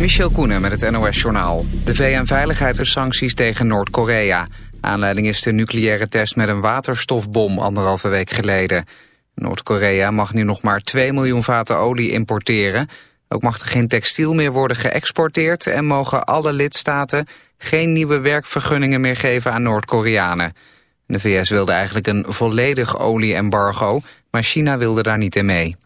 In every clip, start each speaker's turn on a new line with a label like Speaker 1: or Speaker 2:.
Speaker 1: Michel Koenen met het NOS-journaal. De VN-veiligheidssancties tegen Noord-Korea. Aanleiding is de nucleaire test met een waterstofbom anderhalve week geleden. Noord-Korea mag nu nog maar 2 miljoen vaten olie importeren. Ook mag er geen textiel meer worden geëxporteerd... en mogen alle lidstaten geen nieuwe werkvergunningen meer geven aan Noord-Koreanen. De VS wilde eigenlijk een volledig olie-embargo... maar China wilde daar niet in mee.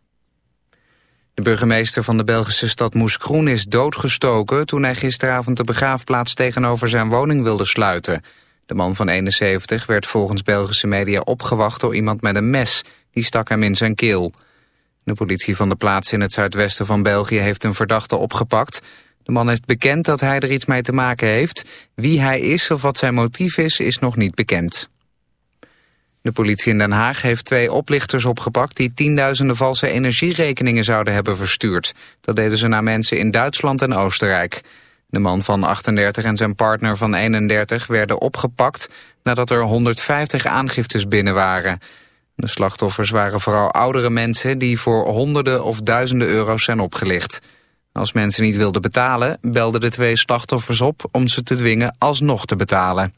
Speaker 1: De burgemeester van de Belgische stad Moeskroen is doodgestoken... toen hij gisteravond de begraafplaats tegenover zijn woning wilde sluiten. De man van 71 werd volgens Belgische media opgewacht door iemand met een mes. Die stak hem in zijn keel. De politie van de plaats in het zuidwesten van België heeft een verdachte opgepakt. De man heeft bekend dat hij er iets mee te maken heeft. Wie hij is of wat zijn motief is, is nog niet bekend. De politie in Den Haag heeft twee oplichters opgepakt... die tienduizenden valse energierekeningen zouden hebben verstuurd. Dat deden ze naar mensen in Duitsland en Oostenrijk. De man van 38 en zijn partner van 31 werden opgepakt... nadat er 150 aangiftes binnen waren. De slachtoffers waren vooral oudere mensen... die voor honderden of duizenden euro's zijn opgelicht. Als mensen niet wilden betalen, belden de twee slachtoffers op... om ze te dwingen alsnog te betalen.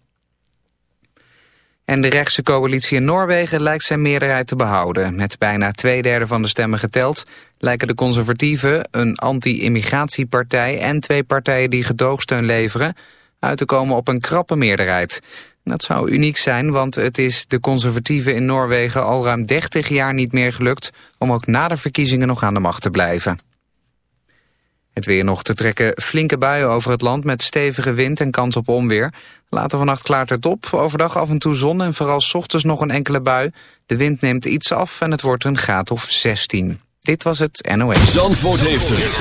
Speaker 1: En de rechtse coalitie in Noorwegen lijkt zijn meerderheid te behouden. Met bijna twee derde van de stemmen geteld lijken de conservatieven, een anti-immigratiepartij en twee partijen die gedoogsteun leveren, uit te komen op een krappe meerderheid. Dat zou uniek zijn, want het is de conservatieven in Noorwegen al ruim 30 jaar niet meer gelukt om ook na de verkiezingen nog aan de macht te blijven. Het weer nog te trekken flinke buien over het land met stevige wind en kans op onweer. Later vannacht klaart het op, overdag af en toe zon en vooral ochtends nog een enkele bui. De wind neemt iets af en het wordt een graad of 16. Dit was het NOS.
Speaker 2: Zandvoort heeft het.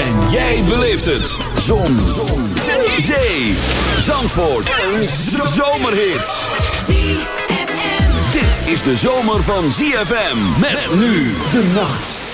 Speaker 2: En jij beleeft het. Zon. zon. Zee. Zandvoort. Een zomerhit. Dit is de zomer van ZFM. Met nu de nacht.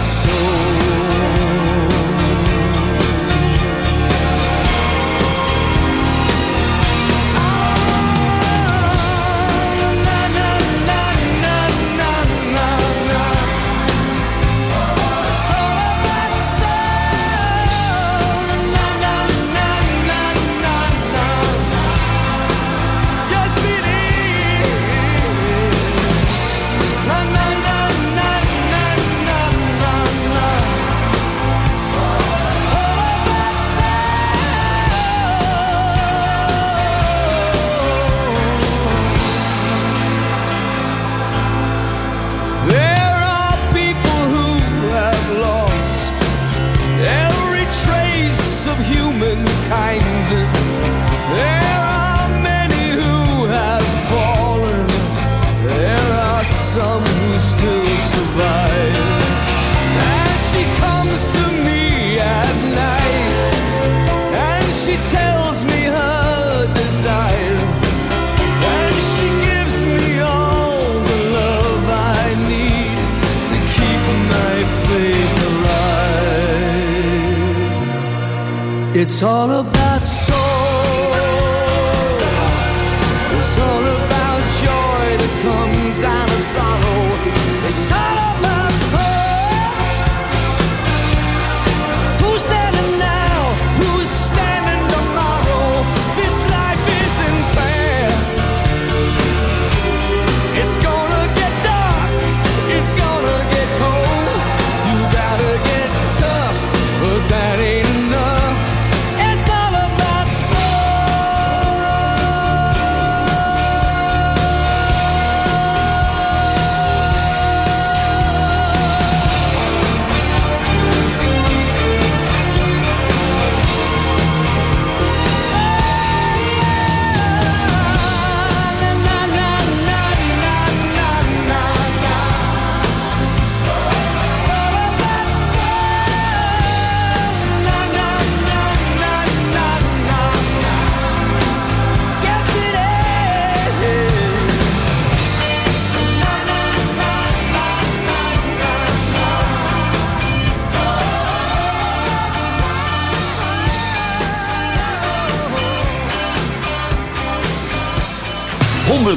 Speaker 3: so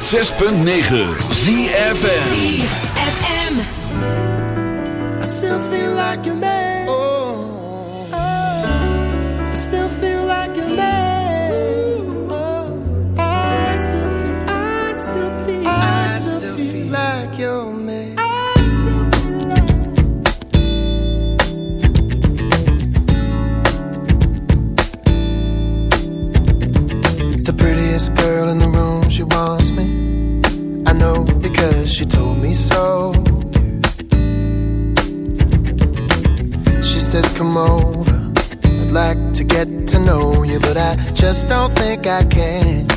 Speaker 2: 106.9
Speaker 3: ZFN but I just don't think I can.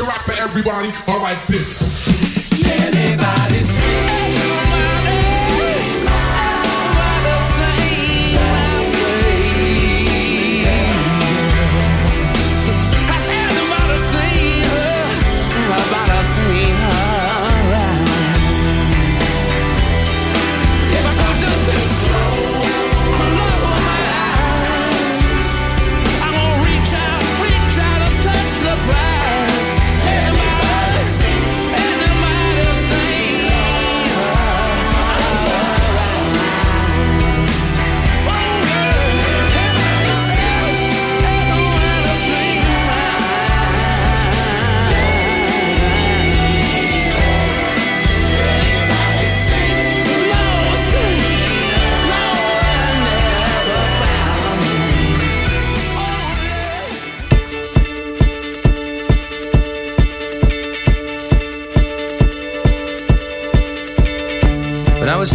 Speaker 4: to rock for
Speaker 5: everybody. All right,
Speaker 6: this.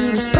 Speaker 7: Where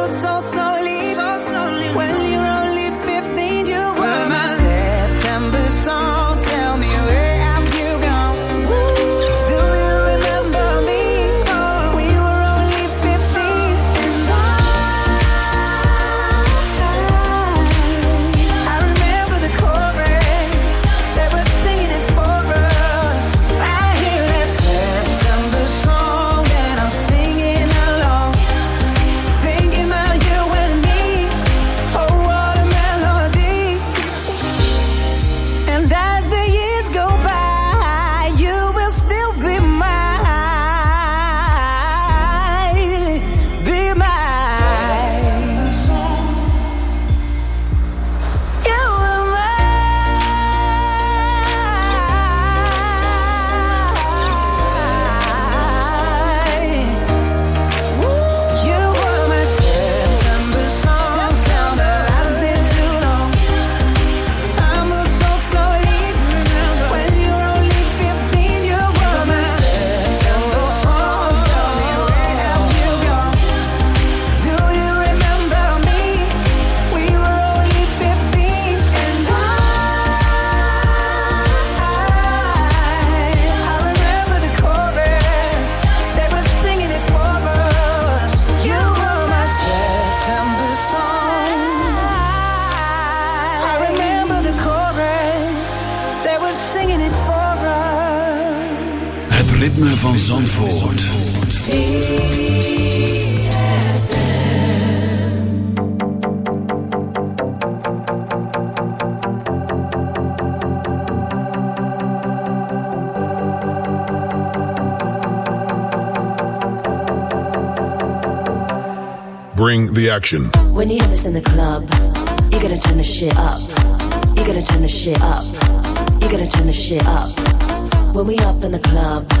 Speaker 2: ritme van Zandvoort.
Speaker 5: Bring the action.
Speaker 8: When you have this in the club, you gotta turn the shit up. You gotta turn the shit up. You gotta turn the shit up. When we up in the club,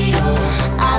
Speaker 9: oh.